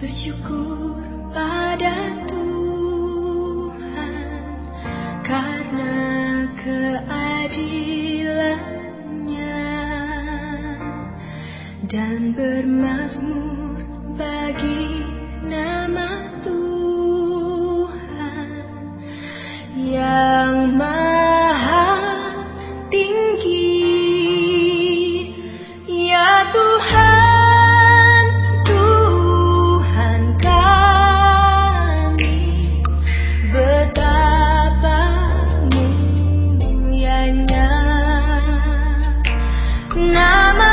bersyukur pada Tuhan karena keadilannya dan bermazmur nama